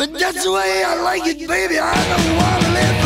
But that's the way I like it, baby. I don't wanna live.